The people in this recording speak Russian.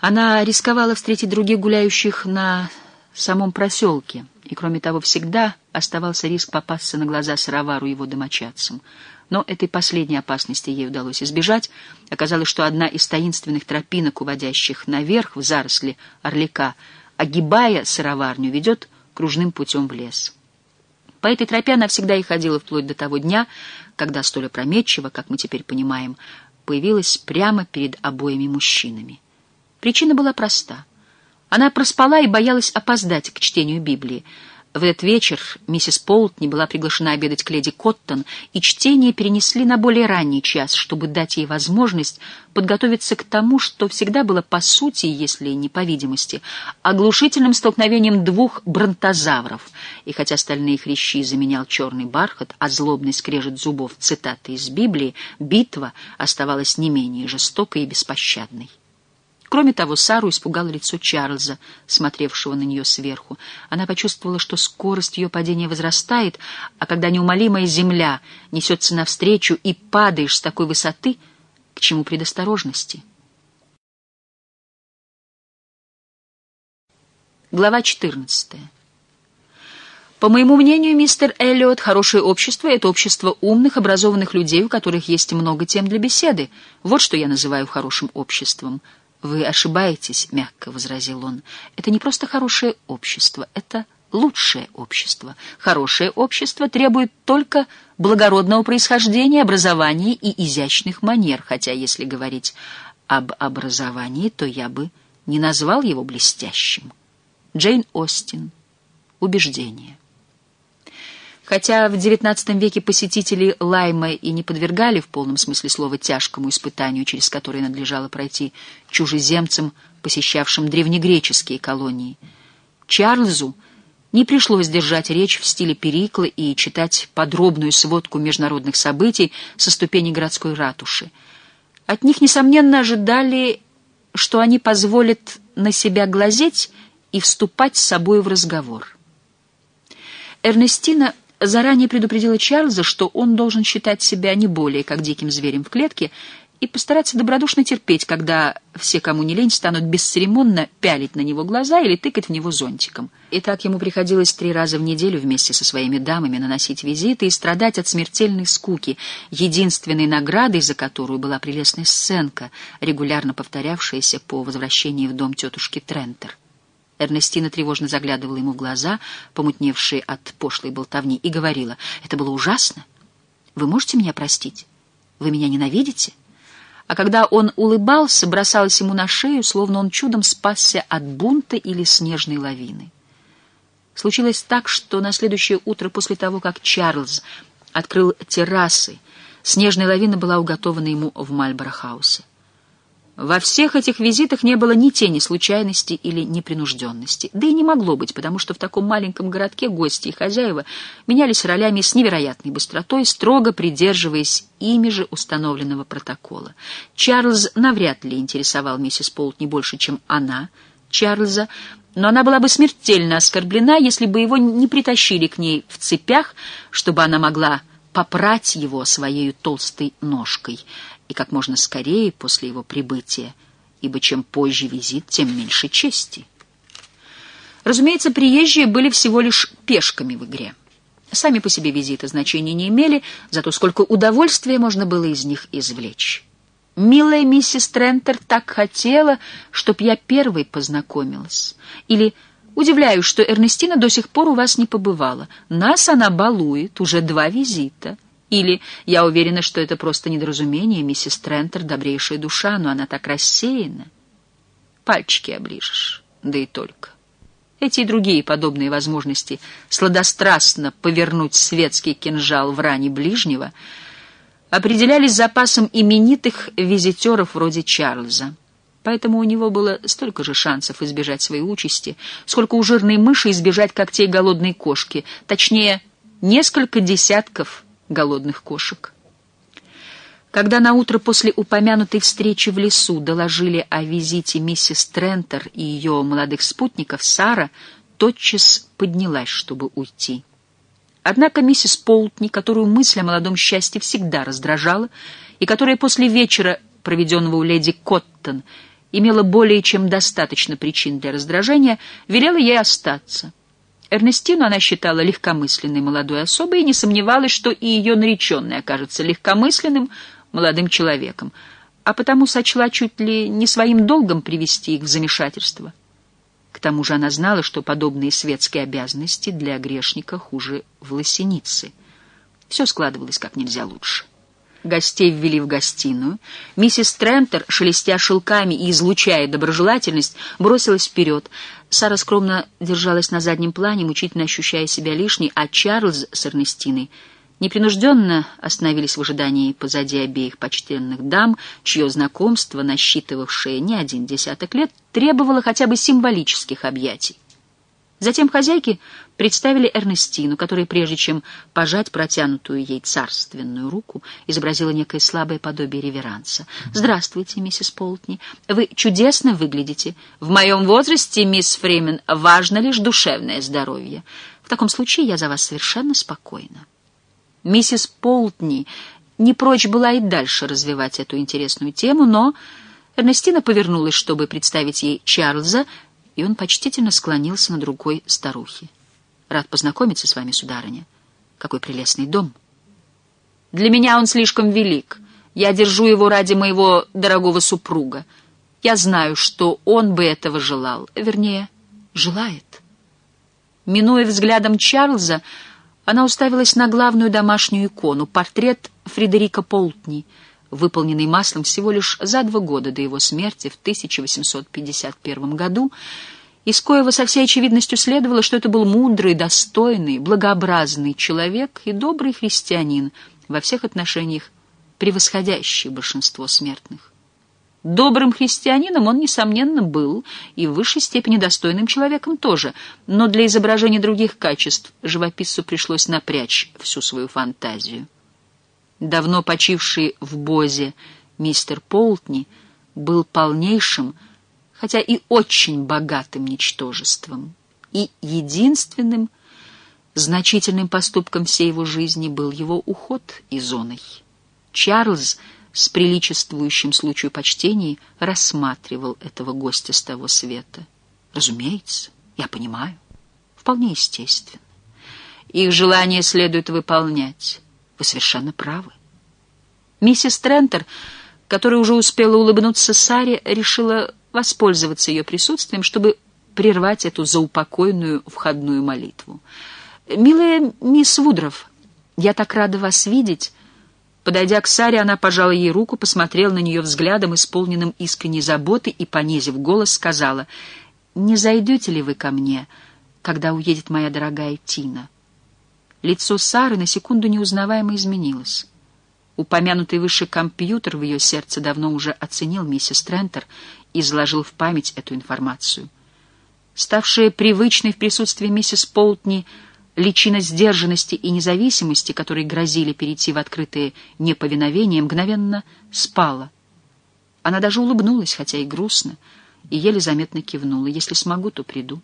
Она рисковала встретить других гуляющих на самом проселке, и, кроме того, всегда оставался риск попасться на глаза сыровару его домочадцам. Но этой последней опасности ей удалось избежать. Оказалось, что одна из таинственных тропинок, уводящих наверх в заросли орлика, огибая сыроварню, ведет кружным путем в лес. По этой тропе она всегда и ходила вплоть до того дня, когда столь опрометчиво, как мы теперь понимаем, появилась прямо перед обоими мужчинами. Причина была проста. Она проспала и боялась опоздать к чтению Библии. В этот вечер миссис Полт не была приглашена обедать к леди Коттон, и чтение перенесли на более ранний час, чтобы дать ей возможность подготовиться к тому, что всегда было по сути, если не по видимости, оглушительным столкновением двух бронтозавров. И хотя остальные хрящи заменял черный бархат, а злобный скрежет зубов цитаты из Библии, битва оставалась не менее жестокой и беспощадной. Кроме того, Сару испугало лицо Чарльза, смотревшего на нее сверху. Она почувствовала, что скорость ее падения возрастает, а когда неумолимая земля несется навстречу и падаешь с такой высоты, к чему предосторожности? Глава 14. По моему мнению, мистер Эллиот, хорошее общество — это общество умных, образованных людей, у которых есть много тем для беседы. Вот что я называю хорошим обществом — «Вы ошибаетесь», — мягко возразил он. «Это не просто хорошее общество, это лучшее общество. Хорошее общество требует только благородного происхождения, образования и изящных манер, хотя, если говорить об образовании, то я бы не назвал его блестящим. Джейн Остин. Убеждение. Хотя в XIX веке посетители Лайма и не подвергали в полном смысле слова тяжкому испытанию, через которое надлежало пройти чужеземцам, посещавшим древнегреческие колонии, Чарльзу не пришлось держать речь в стиле Перикла и читать подробную сводку международных событий со ступени городской ратуши. От них, несомненно, ожидали, что они позволят на себя глазеть и вступать с собой в разговор. Эрнестина заранее предупредила Чарльза, что он должен считать себя не более как диким зверем в клетке и постараться добродушно терпеть, когда все, кому не лень, станут бесцеремонно пялить на него глаза или тыкать в него зонтиком. И так ему приходилось три раза в неделю вместе со своими дамами наносить визиты и страдать от смертельной скуки, единственной наградой за которую была прелестная сценка, регулярно повторявшаяся по возвращении в дом тетушки Трентер. Эрнестина тревожно заглядывала ему в глаза, помутневшие от пошлой болтовни, и говорила, «Это было ужасно. Вы можете меня простить? Вы меня ненавидите?» А когда он улыбался, бросалась ему на шею, словно он чудом спасся от бунта или снежной лавины. Случилось так, что на следующее утро после того, как Чарльз открыл террасы, снежная лавина была уготована ему в Мальборо-хаусе. Во всех этих визитах не было ни тени случайности или непринужденности. Да и не могло быть, потому что в таком маленьком городке гости и хозяева менялись ролями с невероятной быстротой, строго придерживаясь ими же установленного протокола. Чарльз навряд ли интересовал миссис Полт не больше, чем она, Чарльза, но она была бы смертельно оскорблена, если бы его не притащили к ней в цепях, чтобы она могла попрать его своей толстой ножкой и как можно скорее после его прибытия, ибо чем позже визит, тем меньше чести. Разумеется, приезжие были всего лишь пешками в игре. Сами по себе визиты значения не имели, зато сколько удовольствия можно было из них извлечь. «Милая миссис Трентер так хотела, чтоб я первой познакомилась». Или «Удивляюсь, что Эрнестина до сих пор у вас не побывала. Нас она балует, уже два визита». Или «Я уверена, что это просто недоразумение, миссис Трентер — добрейшая душа, но она так рассеяна». Пальчики оближешь, да и только. Эти и другие подобные возможности сладострастно повернуть светский кинжал в ране ближнего определялись запасом именитых визитеров вроде Чарльза. Поэтому у него было столько же шансов избежать своей участи, сколько у жирной мыши избежать когтей голодной кошки, точнее, несколько десятков голодных кошек. Когда на утро после упомянутой встречи в лесу доложили о визите миссис Трентер и ее молодых спутников, Сара тотчас поднялась, чтобы уйти. Однако миссис Полтни, которую мысль о молодом счастье всегда раздражала, и которая после вечера, проведенного у леди Коттон, имела более чем достаточно причин для раздражения, велела ей остаться. Эрнестину она считала легкомысленной молодой особой и не сомневалась, что и ее нареченный окажется легкомысленным молодым человеком, а потому сочла чуть ли не своим долгом привести их в замешательство. К тому же она знала, что подобные светские обязанности для грешника хуже власеницы. Все складывалось как нельзя лучше. Гостей ввели в гостиную. Миссис Трентер, шелестя шелками и излучая доброжелательность, бросилась вперед. Сара скромно держалась на заднем плане, мучительно ощущая себя лишней, а Чарльз с Эрнестиной непринужденно остановились в ожидании позади обеих почтенных дам, чье знакомство, насчитывавшее не один десяток лет, требовало хотя бы символических объятий. Затем хозяйки представили Эрнестину, которая, прежде чем пожать протянутую ей царственную руку, изобразила некое слабое подобие реверанса. «Здравствуйте, миссис Полтни. Вы чудесно выглядите. В моем возрасте, мисс Фримен, важно лишь душевное здоровье. В таком случае я за вас совершенно спокойна». Миссис Полтни не прочь была и дальше развивать эту интересную тему, но Эрнестина повернулась, чтобы представить ей Чарльза, и он почтительно склонился на другой старухе. Рад познакомиться с вами, сударыня. Какой прелестный дом. Для меня он слишком велик. Я держу его ради моего дорогого супруга. Я знаю, что он бы этого желал. Вернее, желает. Минуя взглядом Чарльза, она уставилась на главную домашнюю икону — портрет Фредерика Полтни, выполненный маслом всего лишь за два года до его смерти в 1851 году, из коего со всей очевидностью следовало, что это был мудрый, достойный, благообразный человек и добрый христианин, во всех отношениях превосходящий большинство смертных. Добрым христианином он, несомненно, был, и в высшей степени достойным человеком тоже, но для изображения других качеств живописцу пришлось напрячь всю свою фантазию. Давно почивший в Бозе мистер Полтни был полнейшим, хотя и очень богатым ничтожеством. И единственным значительным поступком всей его жизни был его уход из зоной. Чарльз с приличествующим случаю почтений рассматривал этого гостя с того света. Разумеется, я понимаю, вполне естественно. Их желание следует выполнять. Вы совершенно правы. Миссис Трентер, которая уже успела улыбнуться Саре, решила воспользоваться ее присутствием, чтобы прервать эту заупокойную входную молитву. «Милая мисс Вудров, я так рада вас видеть!» Подойдя к Саре, она пожала ей руку, посмотрела на нее взглядом, исполненным искренней заботы, и, понизив голос, сказала, «Не зайдете ли вы ко мне, когда уедет моя дорогая Тина?» Лицо Сары на секунду неузнаваемо изменилось. Упомянутый выше компьютер в ее сердце давно уже оценил миссис Трентер и изложил в память эту информацию. Ставшая привычной в присутствии миссис Полтни личина сдержанности и независимости, которые грозили перейти в открытое неповиновение, мгновенно спала. Она даже улыбнулась, хотя и грустно, и еле заметно кивнула. «Если смогу, то приду».